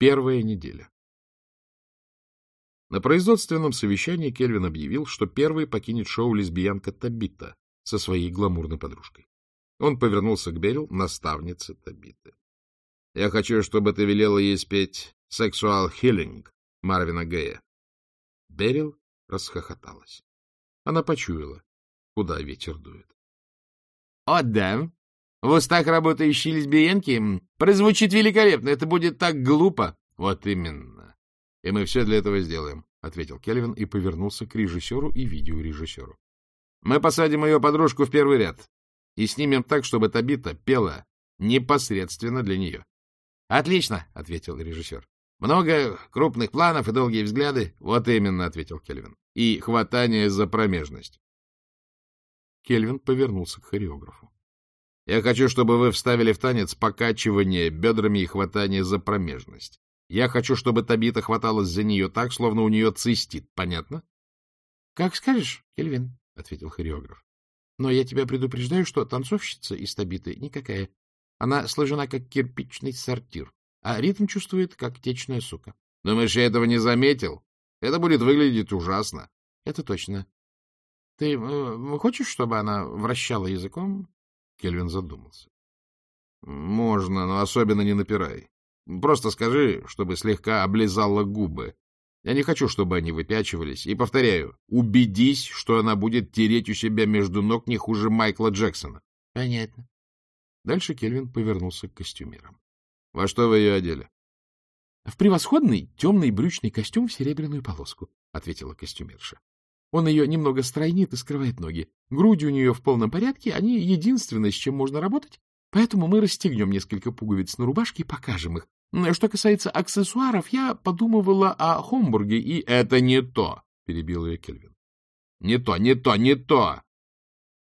Первая неделя. На производственном совещании Кельвин объявил, что первой покинет шоу лесбиянка Табита со своей гламурной подружкой. Он повернулся к Берил, наставнице Табиты. — Я хочу, чтобы ты велела ей спеть «Sexual Healing» Марвина Гея. Берил расхохоталась. Она почуяла, куда ветер дует. — О, да. В устах работающей лесбиянки прозвучит великолепно. Это будет так глупо. — Вот именно. И мы все для этого сделаем, — ответил Кельвин и повернулся к режиссеру и видеорежиссеру. — Мы посадим ее подружку в первый ряд и снимем так, чтобы Табита пела непосредственно для нее. — Отлично, — ответил режиссер. — Много крупных планов и долгие взгляды. — Вот именно, — ответил Кельвин. — И хватание за промежность. Кельвин повернулся к хореографу. — Я хочу, чтобы вы вставили в танец покачивание бедрами и хватание за промежность. Я хочу, чтобы Табита хваталась за нее так, словно у нее цистит. Понятно? — Как скажешь, Кельвин, — ответил хореограф. — Но я тебя предупреждаю, что танцовщица из Табиты никакая. Она сложена, как кирпичный сортир, а ритм чувствует, как течная сука. — Думаешь, я этого не заметил? Это будет выглядеть ужасно. — Это точно. — Ты э, хочешь, чтобы она вращала языком? Кельвин задумался. — Можно, но особенно не напирай. Просто скажи, чтобы слегка облизала губы. Я не хочу, чтобы они выпячивались. И повторяю, убедись, что она будет тереть у себя между ног не хуже Майкла Джексона. — Понятно. Дальше Кельвин повернулся к костюмерам. — Во что вы ее одели? — В превосходный темный брючный костюм в серебряную полоску, — ответила костюмерша. Он ее немного стройнит и скрывает ноги. Груди у нее в полном порядке, они единственное, с чем можно работать, поэтому мы расстегнем несколько пуговиц на рубашке и покажем их, что касается аксессуаров, я подумывала о Хомбурге и... — Это не то, — перебил ее Кельвин. — Не то, не то, не то.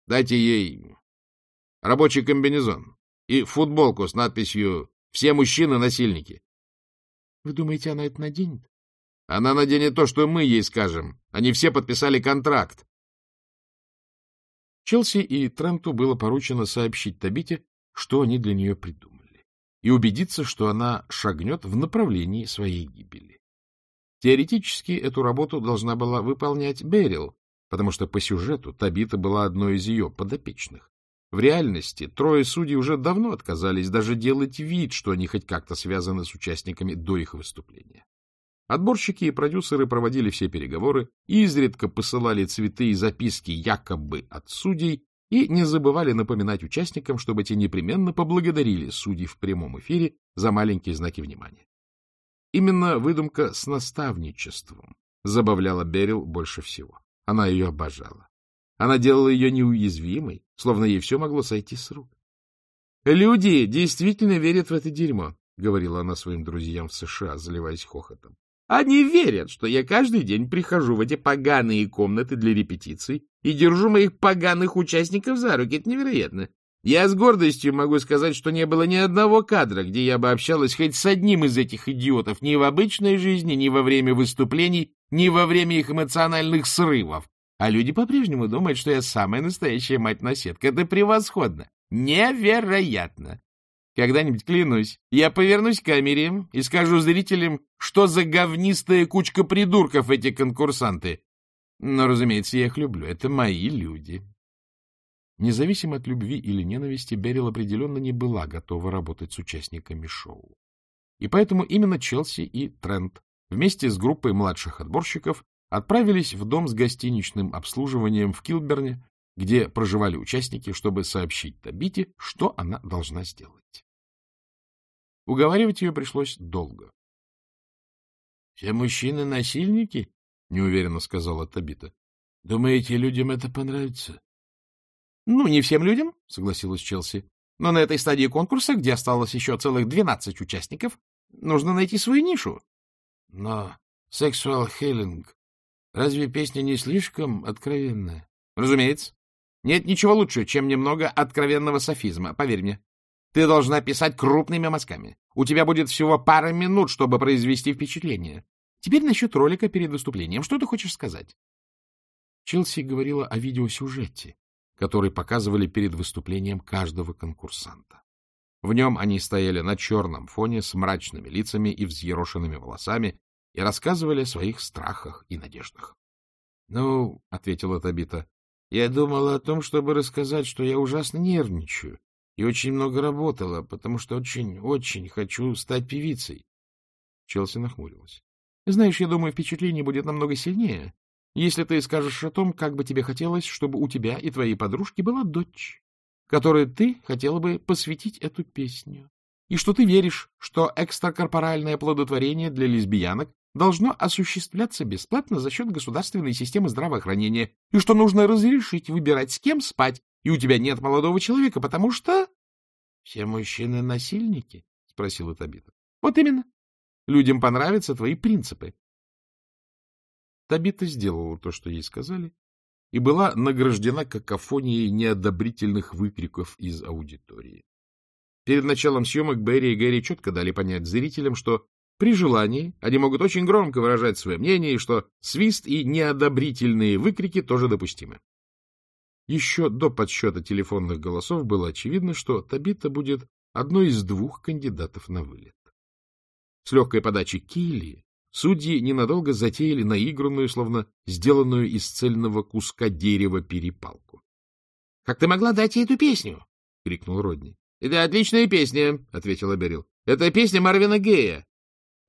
Дайте ей рабочий комбинезон и футболку с надписью «Все мужчины — насильники». — Вы думаете, она это наденет? — Она наденет то, что мы ей скажем. Они все подписали контракт. Челси и Тренту было поручено сообщить Табите, что они для нее придумали и убедиться, что она шагнет в направлении своей гибели. Теоретически эту работу должна была выполнять Берил, потому что по сюжету Табита была одной из ее подопечных. В реальности трое судей уже давно отказались даже делать вид, что они хоть как-то связаны с участниками до их выступления. Отборщики и продюсеры проводили все переговоры, изредка посылали цветы и записки якобы от судей, и не забывали напоминать участникам, чтобы те непременно поблагодарили судей в прямом эфире за маленькие знаки внимания. Именно выдумка с наставничеством забавляла Берил больше всего. Она ее обожала. Она делала ее неуязвимой, словно ей все могло сойти с рук. — Люди действительно верят в это дерьмо, — говорила она своим друзьям в США, заливаясь хохотом. Они верят, что я каждый день прихожу в эти поганые комнаты для репетиций и держу моих поганых участников за руки. Это невероятно. Я с гордостью могу сказать, что не было ни одного кадра, где я бы общалась хоть с одним из этих идиотов ни в обычной жизни, ни во время выступлений, ни во время их эмоциональных срывов. А люди по-прежнему думают, что я самая настоящая мать-наседка. Это превосходно. Невероятно. Когда-нибудь, клянусь, я повернусь к камере и скажу зрителям, что за говнистая кучка придурков эти конкурсанты. Но, разумеется, я их люблю. Это мои люди. Независимо от любви или ненависти, Берил определенно не была готова работать с участниками шоу. И поэтому именно Челси и Трент вместе с группой младших отборщиков отправились в дом с гостиничным обслуживанием в Килберне, где проживали участники, чтобы сообщить Табите, что она должна сделать. Уговаривать ее пришлось долго. — Все мужчины — насильники? — неуверенно сказала Табита. — Думаете, людям это понравится? — Ну, не всем людям, — согласилась Челси. — Но на этой стадии конкурса, где осталось еще целых двенадцать участников, нужно найти свою нишу. — Но «Sexual Healing» разве песня не слишком откровенная? — Разумеется. Нет ничего лучше, чем немного откровенного софизма, поверь мне. Ты должна писать крупными мазками. У тебя будет всего пара минут, чтобы произвести впечатление. Теперь насчет ролика перед выступлением. Что ты хочешь сказать? Челси говорила о видеосюжете, который показывали перед выступлением каждого конкурсанта. В нем они стояли на черном фоне с мрачными лицами и взъерошенными волосами и рассказывали о своих страхах и надеждах. — Ну, — ответила Табита, — я думала о том, чтобы рассказать, что я ужасно нервничаю и очень много работала, потому что очень-очень хочу стать певицей. Челси нахмурилась. — Знаешь, я думаю, впечатление будет намного сильнее, если ты скажешь о том, как бы тебе хотелось, чтобы у тебя и твоей подружки была дочь, которой ты хотела бы посвятить эту песню, и что ты веришь, что экстракорпоральное плодотворение для лесбиянок должно осуществляться бесплатно за счет государственной системы здравоохранения, и что нужно разрешить выбирать, с кем спать, и у тебя нет молодого человека, потому что... — Все мужчины насильники? — спросила Табита. — Вот именно. Людям понравятся твои принципы. Табита сделала то, что ей сказали, и была награждена какофонией неодобрительных выкриков из аудитории. Перед началом съемок Берри и Гэри четко дали понять зрителям, что при желании они могут очень громко выражать свое мнение, что свист и неодобрительные выкрики тоже допустимы. Еще до подсчета телефонных голосов было очевидно, что Табита будет одной из двух кандидатов на вылет. С легкой подачи Килли Судьи ненадолго затеяли наигранную, словно сделанную из цельного куска дерева перепалку. — Как ты могла дать ей эту песню? — крикнул Родни. — Это отличная песня, — ответила Берил. — Это песня Марвина Гея. —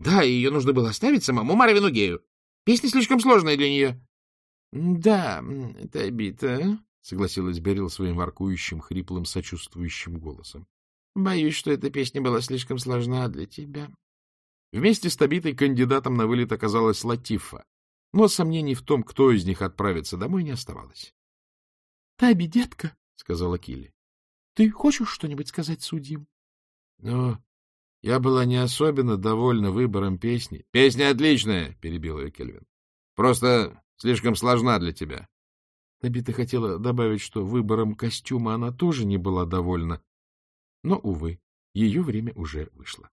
Да, ее нужно было оставить самому Марвину Гею. Песня слишком сложная для нее. — Да, это обида, — согласилась Берил своим воркующим, хриплым, сочувствующим голосом. — Боюсь, что эта песня была слишком сложна для тебя. Вместе с Табитой кандидатом на вылет оказалась Латифа, но сомнений в том, кто из них отправится домой, не оставалось. — Таби, детка, — сказала Килли, — ты хочешь что-нибудь сказать судьям? — Ну, я была не особенно довольна выбором песни. — Песня отличная, — перебил ее Кельвин. — Просто слишком сложна для тебя. Табита хотела добавить, что выбором костюма она тоже не была довольна, но, увы, ее время уже вышло.